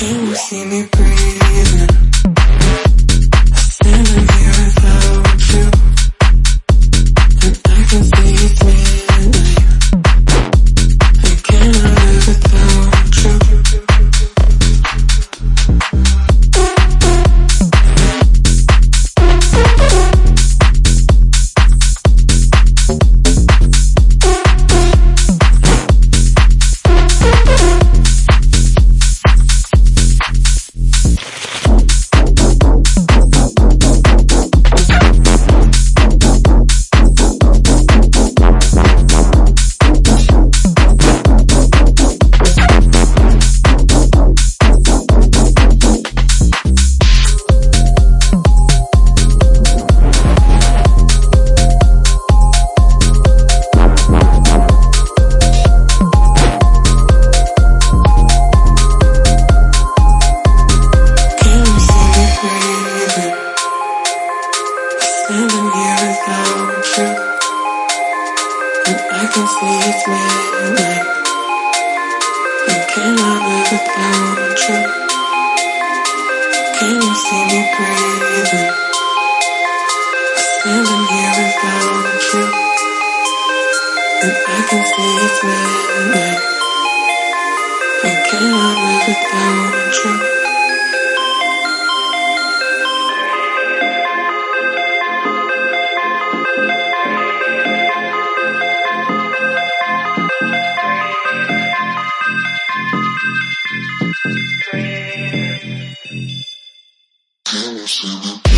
Can you see me breathing? Here without you. And I can see it's midnight I live without you. Can you see me breathing? Standing here without you. And I can see it's midnight live without you Mm-hmm.